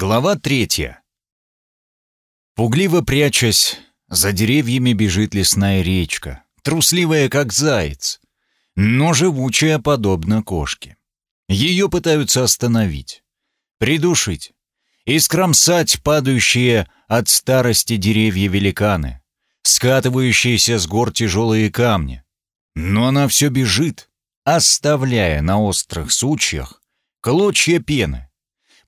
Глава третья. Пугливо прячась, за деревьями бежит лесная речка, трусливая, как заяц, но живучая, подобно кошке. Ее пытаются остановить, придушить и скромсать падающие от старости деревья-великаны, скатывающиеся с гор тяжелые камни. Но она все бежит, оставляя на острых сучьях клочья пены,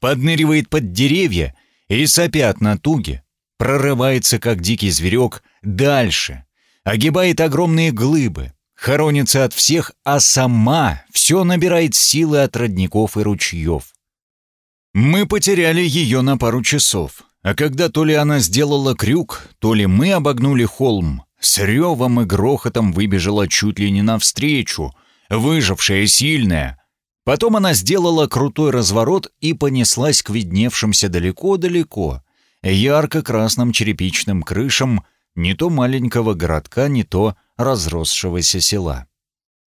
подныривает под деревья и, сопя от натуги, прорывается, как дикий зверек, дальше, огибает огромные глыбы, хоронится от всех, а сама все набирает силы от родников и ручьев. Мы потеряли ее на пару часов, а когда то ли она сделала крюк, то ли мы обогнули холм, с ревом и грохотом выбежала чуть ли не навстречу, выжившая сильная, Потом она сделала крутой разворот и понеслась к видневшимся далеко-далеко, ярко-красным черепичным крышам не то маленького городка, не то разросшегося села.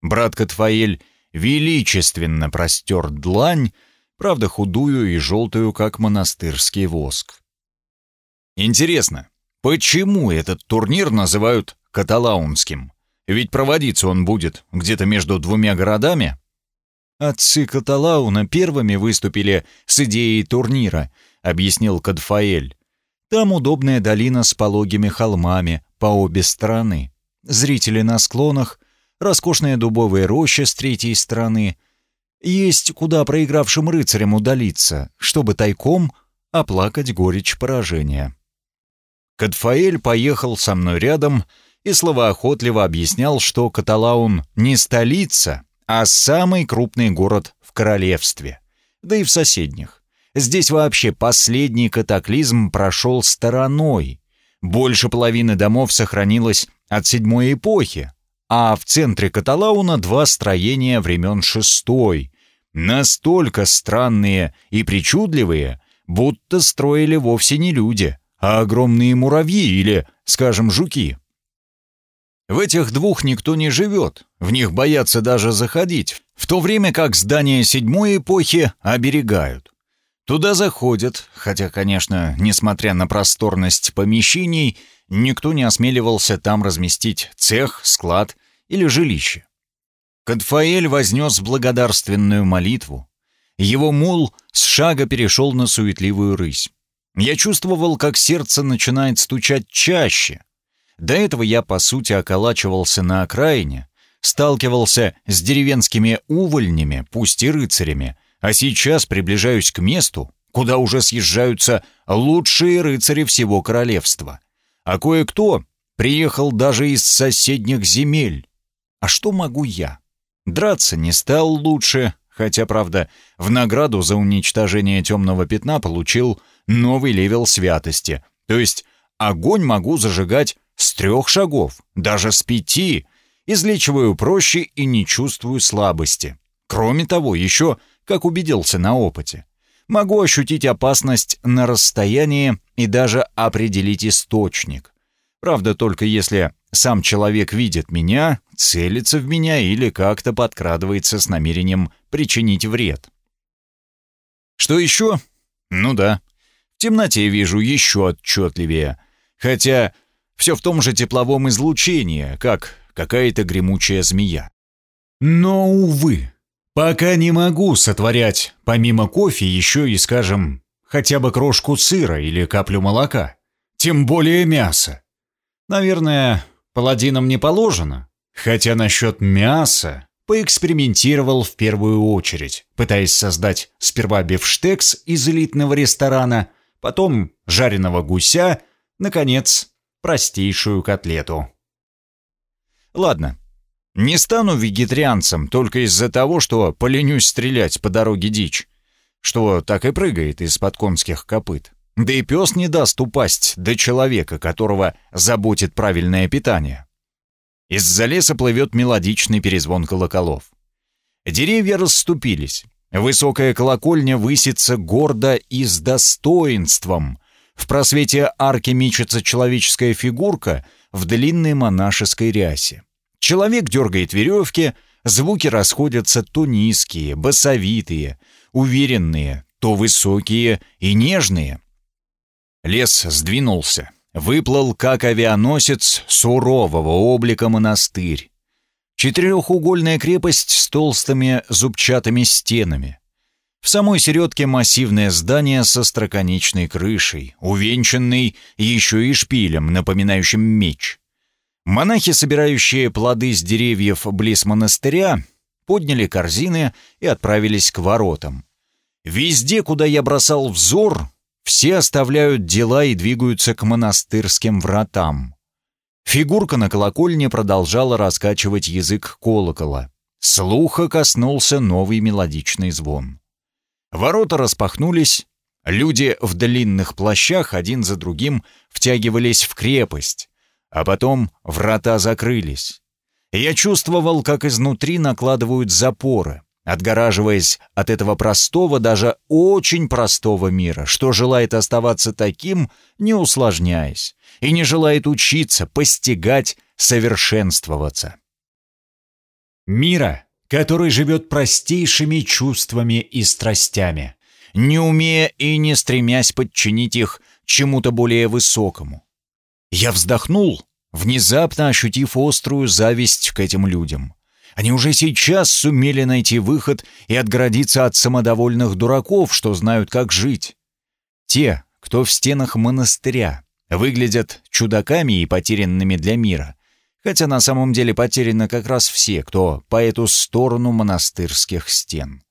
Брат Катфаэль величественно простер длань, правда худую и желтую, как монастырский воск. Интересно, почему этот турнир называют каталаунским? Ведь проводиться он будет где-то между двумя городами, «Отцы Каталауна первыми выступили с идеей турнира», — объяснил Кадфаэль. «Там удобная долина с пологими холмами по обе стороны. Зрители на склонах, роскошная дубовая роща с третьей стороны. Есть куда проигравшим рыцарям удалиться, чтобы тайком оплакать горечь поражения». Кадфаэль поехал со мной рядом и словоохотливо объяснял, что Каталаун не столица, а самый крупный город в королевстве, да и в соседних. Здесь вообще последний катаклизм прошел стороной. Больше половины домов сохранилось от седьмой эпохи, а в центре Каталауна два строения времен шестой, настолько странные и причудливые, будто строили вовсе не люди, а огромные муравьи или, скажем, жуки. В этих двух никто не живет, в них боятся даже заходить, в то время как здания седьмой эпохи оберегают. Туда заходят, хотя, конечно, несмотря на просторность помещений, никто не осмеливался там разместить цех, склад или жилище. Кадфаэль вознес благодарственную молитву. Его мул с шага перешел на суетливую рысь. Я чувствовал, как сердце начинает стучать чаще, до этого я, по сути, околачивался на окраине, сталкивался с деревенскими увольнями, пусть и рыцарями, а сейчас приближаюсь к месту, куда уже съезжаются лучшие рыцари всего королевства. А кое-кто приехал даже из соседних земель. А что могу я? Драться не стал лучше, хотя, правда, в награду за уничтожение темного пятна получил новый левел святости, то есть огонь могу зажигать с трех шагов, даже с пяти, излечиваю проще и не чувствую слабости. Кроме того, еще, как убедился на опыте, могу ощутить опасность на расстоянии и даже определить источник. Правда, только если сам человек видит меня, целится в меня или как-то подкрадывается с намерением причинить вред. Что еще? Ну да, в темноте вижу еще отчетливее. Хотя все в том же тепловом излучении, как какая-то гремучая змея. Но, увы, пока не могу сотворять помимо кофе еще и, скажем, хотя бы крошку сыра или каплю молока. Тем более мясо. Наверное, паладинам не положено. Хотя насчет мяса поэкспериментировал в первую очередь, пытаясь создать сперва бифштекс из элитного ресторана, потом жареного гуся, наконец, простейшую котлету. Ладно, не стану вегетарианцем только из-за того, что поленюсь стрелять по дороге дичь, что так и прыгает из-под конских копыт. Да и пес не даст упасть до человека, которого заботит правильное питание. Из-за леса плывет мелодичный перезвон колоколов. Деревья расступились. Высокая колокольня высится гордо и с достоинством, в просвете арки мечется человеческая фигурка в длинной монашеской рясе. Человек дергает веревки, звуки расходятся то низкие, басовитые, уверенные, то высокие и нежные. Лес сдвинулся, выплыл как авианосец сурового облика монастырь. Четырехугольная крепость с толстыми зубчатыми стенами. В самой середке массивное здание со строконечной крышей, увенчанный еще и шпилем, напоминающим меч. Монахи, собирающие плоды с деревьев близ монастыря, подняли корзины и отправились к воротам. Везде, куда я бросал взор, все оставляют дела и двигаются к монастырским вратам. Фигурка на колокольне продолжала раскачивать язык колокола. Слуха коснулся новый мелодичный звон. Ворота распахнулись, люди в длинных плащах один за другим втягивались в крепость, а потом врата закрылись. Я чувствовал, как изнутри накладывают запоры, отгораживаясь от этого простого, даже очень простого мира, что желает оставаться таким, не усложняясь, и не желает учиться, постигать, совершенствоваться. Мира, который живет простейшими чувствами и страстями, не умея и не стремясь подчинить их чему-то более высокому. Я вздохнул, внезапно ощутив острую зависть к этим людям. Они уже сейчас сумели найти выход и отгородиться от самодовольных дураков, что знают, как жить. Те, кто в стенах монастыря, выглядят чудаками и потерянными для мира, хотя на самом деле потеряны как раз все, кто по эту сторону монастырских стен.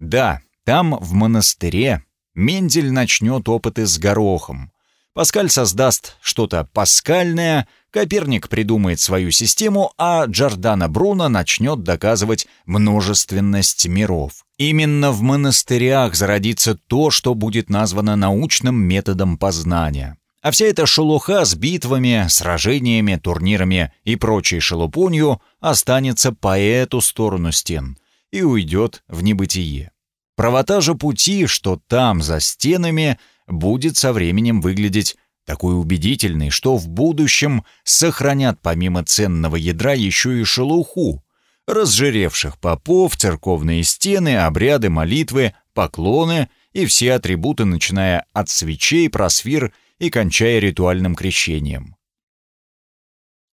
Да, там, в монастыре, Мендель начнет опыты с горохом. Паскаль создаст что-то паскальное, Коперник придумает свою систему, а Джордана Бруно начнет доказывать множественность миров. Именно в монастырях зародится то, что будет названо научным методом познания. А вся эта шелуха с битвами, сражениями, турнирами и прочей шелупонью останется по эту сторону стен и уйдет в небытие. Правота же пути, что там, за стенами, будет со временем выглядеть такой убедительный, что в будущем сохранят помимо ценного ядра еще и шелуху, разжиревших попов, церковные стены, обряды, молитвы, поклоны и все атрибуты, начиная от свечей, просфир и кончая ритуальным крещением.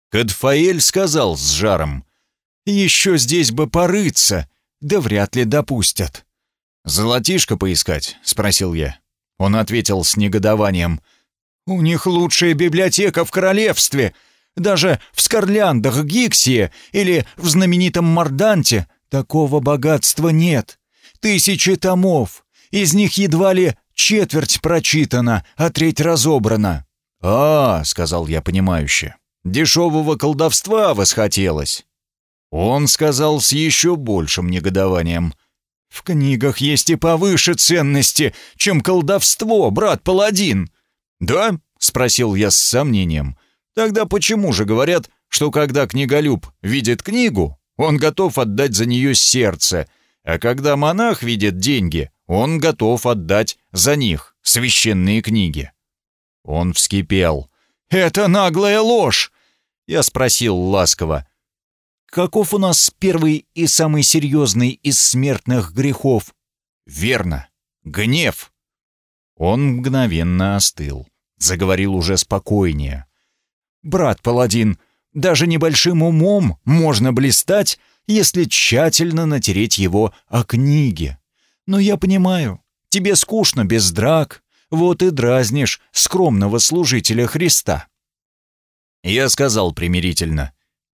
Кадфаэль сказал с жаром, «Еще здесь бы порыться, да вряд ли допустят». «Золотишко поискать?» — спросил я. Он ответил с негодованием, «У них лучшая библиотека в королевстве. Даже в Скорляндах Гиксии или в знаменитом Марданте такого богатства нет. Тысячи томов, из них едва ли четверть прочитана, а треть разобрана». «А, — сказал я понимающе, — дешевого колдовства восхотелось». Он сказал с еще большим негодованием. «В книгах есть и повыше ценности, чем колдовство, брат-паладин. «Да?» — спросил я с сомнением. «Тогда почему же говорят, что когда книголюб видит книгу, он готов отдать за нее сердце, а когда монах видит деньги, он готов отдать за них священные книги?» Он вскипел. «Это наглая ложь!» Я спросил ласково. «Каков у нас первый и самый серьезный из смертных грехов?» «Верно. Гнев». Он мгновенно остыл заговорил уже спокойнее. «Брат Паладин, даже небольшим умом можно блистать, если тщательно натереть его о книге. Но я понимаю, тебе скучно без драк, вот и дразнишь скромного служителя Христа». Я сказал примирительно,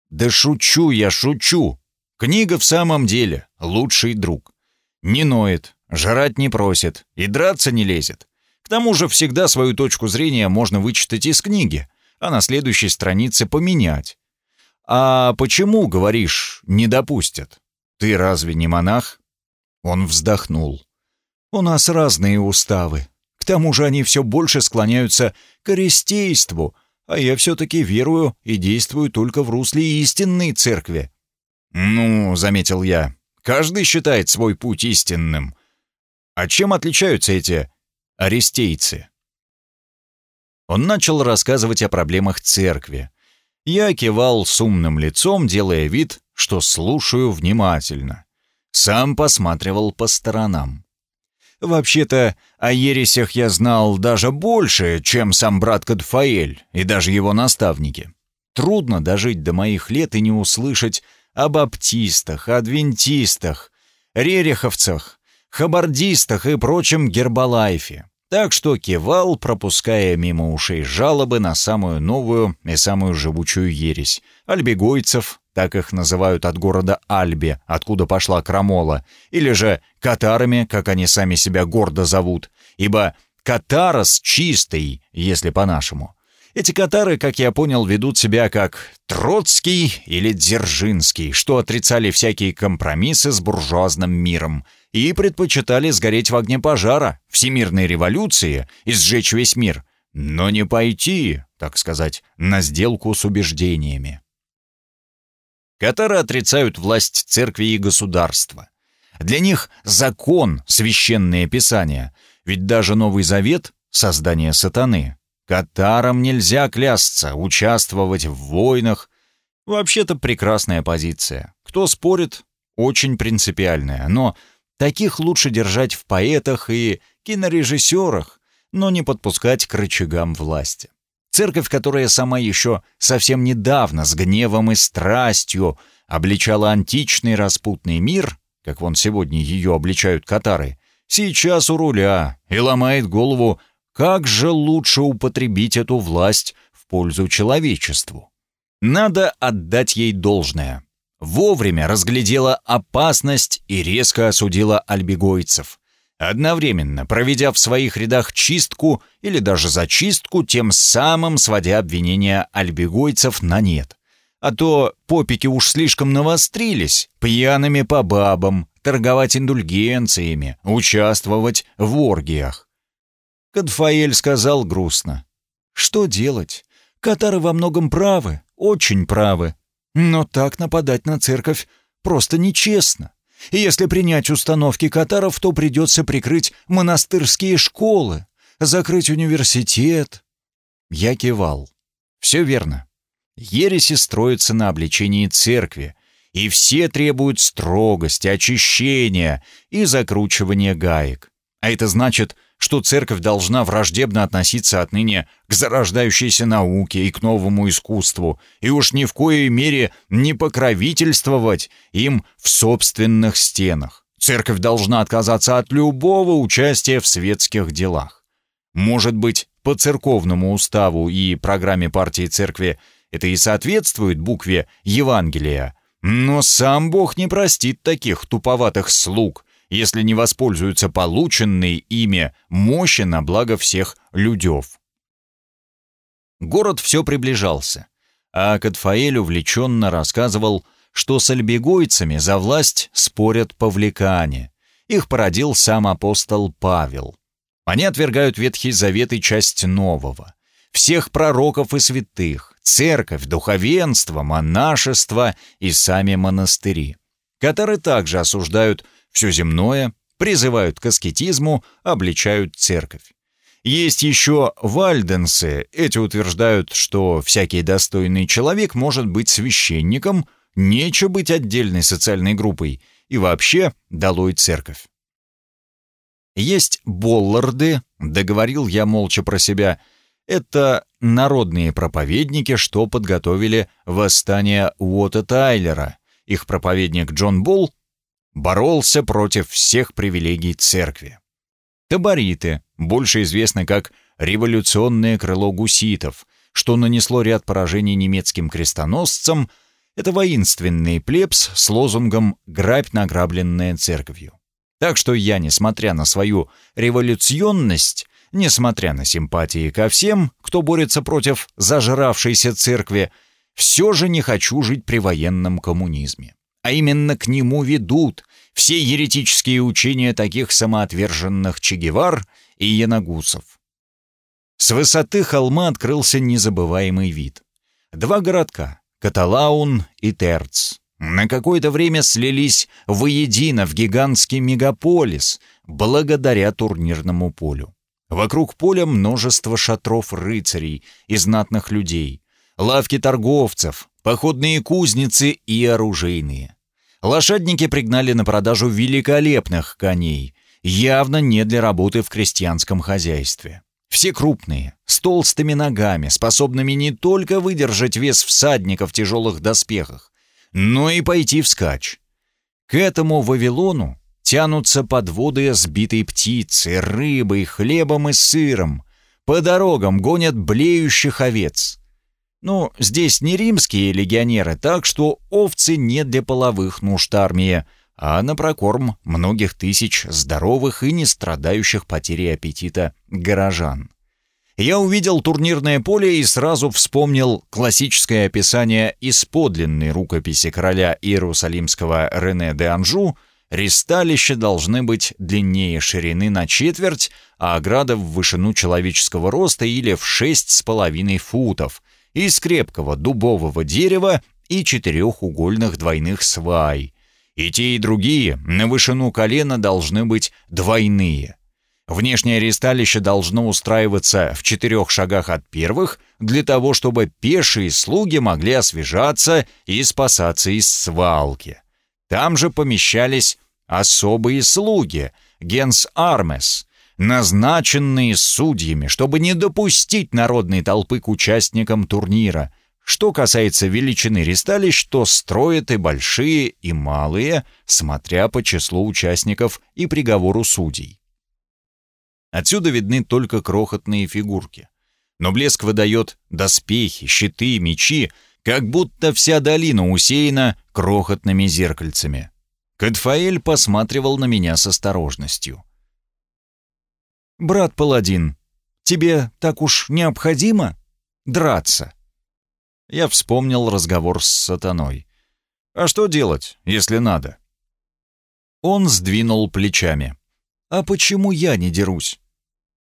«Да шучу я, шучу. Книга в самом деле лучший друг. Не ноет, жрать не просит и драться не лезет. К тому же всегда свою точку зрения можно вычитать из книги, а на следующей странице поменять. «А почему, говоришь, не допустят? Ты разве не монах?» Он вздохнул. «У нас разные уставы. К тому же они все больше склоняются к арестейству, а я все-таки верую и действую только в русле истинной церкви». «Ну, — заметил я, — каждый считает свой путь истинным. А чем отличаются эти арестейцы. Он начал рассказывать о проблемах церкви. Я кивал с умным лицом, делая вид, что слушаю внимательно. Сам посматривал по сторонам. Вообще-то, о ересях я знал даже больше, чем сам брат Кадфаэль и даже его наставники. Трудно дожить до моих лет и не услышать о баптистах, адвентистах, рериховцах, хабардистах и прочем гербалайфе. Так что кивал, пропуская мимо ушей жалобы на самую новую и самую живучую ересь. Альбегойцев, так их называют от города Альбе, откуда пошла крамола, или же катарами, как они сами себя гордо зовут, ибо катарос чистый, если по-нашему. Эти катары, как я понял, ведут себя как Троцкий или Дзержинский, что отрицали всякие компромиссы с буржуазным миром — и предпочитали сгореть в огне пожара, всемирной революции и сжечь весь мир, но не пойти, так сказать, на сделку с убеждениями. Катары отрицают власть церкви и государства. Для них закон — священное писание, ведь даже Новый Завет — создание сатаны. Катарам нельзя клясться, участвовать в войнах. Вообще-то прекрасная позиция. Кто спорит, очень принципиальная, но Таких лучше держать в поэтах и кинорежиссерах, но не подпускать к рычагам власти. Церковь, которая сама еще совсем недавно с гневом и страстью обличала античный распутный мир, как вон сегодня ее обличают катары, сейчас у руля и ломает голову, как же лучше употребить эту власть в пользу человечеству. Надо отдать ей должное вовремя разглядела опасность и резко осудила альбегойцев, одновременно проведя в своих рядах чистку или даже зачистку, тем самым сводя обвинения альбегойцев на нет. А то попики уж слишком навострились, пьяными по бабам, торговать индульгенциями, участвовать в оргиях. Кадфаэль сказал грустно. «Что делать? Катары во многом правы, очень правы. Но так нападать на церковь просто нечестно. И если принять установки катаров, то придется прикрыть монастырские школы, закрыть университет. Я кивал. Все верно. Ереси строятся на обличении церкви, и все требуют строгости, очищения и закручивания гаек. А это значит, что церковь должна враждебно относиться отныне к зарождающейся науке и к новому искусству, и уж ни в коей мере не покровительствовать им в собственных стенах. Церковь должна отказаться от любого участия в светских делах. Может быть, по церковному уставу и программе партии церкви это и соответствует букве Евангелия, но сам Бог не простит таких туповатых слуг, если не воспользуются полученной ими мощи на благо всех людев. Город все приближался, а Катфаэль увлеченно рассказывал, что с альбегойцами за власть спорят павликане. Их породил сам апостол Павел. Они отвергают Ветхий Завет и часть Нового. Всех пророков и святых, церковь, духовенство, монашество и сами монастыри. Катары также осуждают все земное, призывают к аскетизму, обличают церковь. Есть еще вальденсы, эти утверждают, что всякий достойный человек может быть священником, нече быть отдельной социальной группой, и вообще долой церковь. Есть болларды, договорил я молча про себя, это народные проповедники, что подготовили восстание Уота Тайлера. Их проповедник Джон Болл боролся против всех привилегий церкви. Табориты, больше известны как революционное крыло гуситов, что нанесло ряд поражений немецким крестоносцам, это воинственный плебс с лозунгом «грабь награбленная церковью». Так что я, несмотря на свою революционность, несмотря на симпатии ко всем, кто борется против зажравшейся церкви, все же не хочу жить при военном коммунизме а именно к нему ведут все еретические учения таких самоотверженных Чегевар и Янагусов. С высоты холма открылся незабываемый вид. Два городка — Каталаун и Терц. На какое-то время слились воедино в гигантский мегаполис благодаря турнирному полю. Вокруг поля множество шатров рыцарей и знатных людей, лавки торговцев, походные кузницы и оружейные. Лошадники пригнали на продажу великолепных коней, явно не для работы в крестьянском хозяйстве. Все крупные, с толстыми ногами, способными не только выдержать вес всадника в тяжелых доспехах, но и пойти вскачь. К этому Вавилону тянутся подводы сбитой птицы, рыбой, хлебом и сыром. По дорогам гонят блеющих овец. Ну, здесь не римские легионеры, так что овцы не для половых нужд армии, а на прокорм многих тысяч здоровых и не страдающих потерей аппетита горожан. Я увидел турнирное поле и сразу вспомнил классическое описание из подлинной рукописи короля Иерусалимского Рене де Анжу «Ристалища должны быть длиннее ширины на четверть, а ограда в вышину человеческого роста или в шесть с половиной футов, из крепкого дубового дерева и четырехугольных двойных свай. И те, и другие на вышину колена должны быть двойные. Внешнее ресталище должно устраиваться в четырех шагах от первых, для того, чтобы пешие слуги могли освежаться и спасаться из свалки. Там же помещались особые слуги, генс армес, назначенные судьями, чтобы не допустить народной толпы к участникам турнира. Что касается величины ресталищ, то строят и большие, и малые, смотря по числу участников и приговору судей. Отсюда видны только крохотные фигурки. Но блеск выдает доспехи, щиты, мечи, как будто вся долина усеяна крохотными зеркальцами. Катфаэль посматривал на меня с осторожностью. «Брат Паладин, тебе так уж необходимо драться?» Я вспомнил разговор с сатаной. «А что делать, если надо?» Он сдвинул плечами. «А почему я не дерусь?»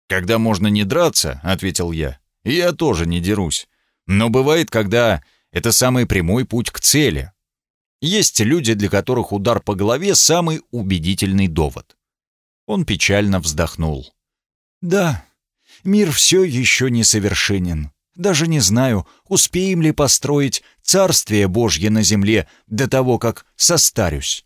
«Когда можно не драться», — ответил я, — «я тоже не дерусь. Но бывает, когда это самый прямой путь к цели. Есть люди, для которых удар по голове — самый убедительный довод». Он печально вздохнул. Да, мир все еще несовершенен. Даже не знаю, успеем ли построить Царствие Божье на земле до того, как состарюсь.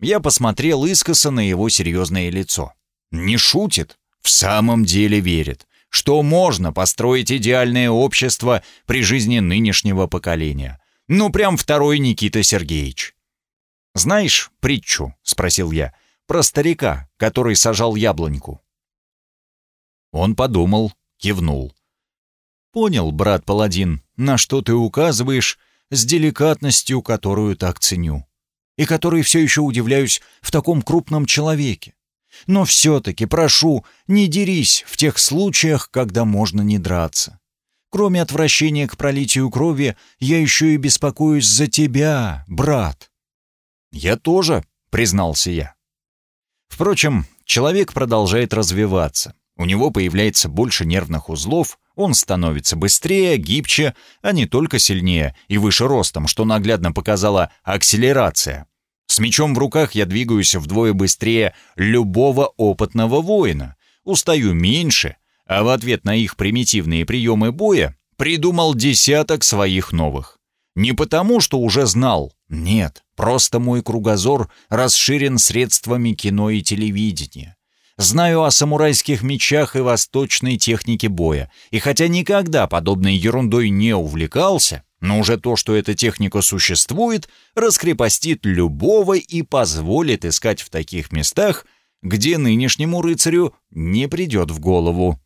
Я посмотрел искоса на его серьезное лицо. Не шутит, в самом деле верит, что можно построить идеальное общество при жизни нынешнего поколения. Ну, прям второй Никита Сергеевич. «Знаешь притчу?» — спросил я. «Про старика, который сажал яблоньку». Он подумал, кивнул. «Понял, брат Паладин, на что ты указываешь с деликатностью, которую так ценю, и которой все еще удивляюсь в таком крупном человеке. Но все-таки, прошу, не дерись в тех случаях, когда можно не драться. Кроме отвращения к пролитию крови, я еще и беспокоюсь за тебя, брат». «Я тоже», — признался я. Впрочем, человек продолжает развиваться. У него появляется больше нервных узлов, он становится быстрее, гибче, а не только сильнее и выше ростом, что наглядно показала акселерация. С мечом в руках я двигаюсь вдвое быстрее любого опытного воина, устаю меньше, а в ответ на их примитивные приемы боя придумал десяток своих новых. Не потому, что уже знал, нет, просто мой кругозор расширен средствами кино и телевидения. Знаю о самурайских мечах и восточной технике боя, и хотя никогда подобной ерундой не увлекался, но уже то, что эта техника существует, раскрепостит любого и позволит искать в таких местах, где нынешнему рыцарю не придет в голову.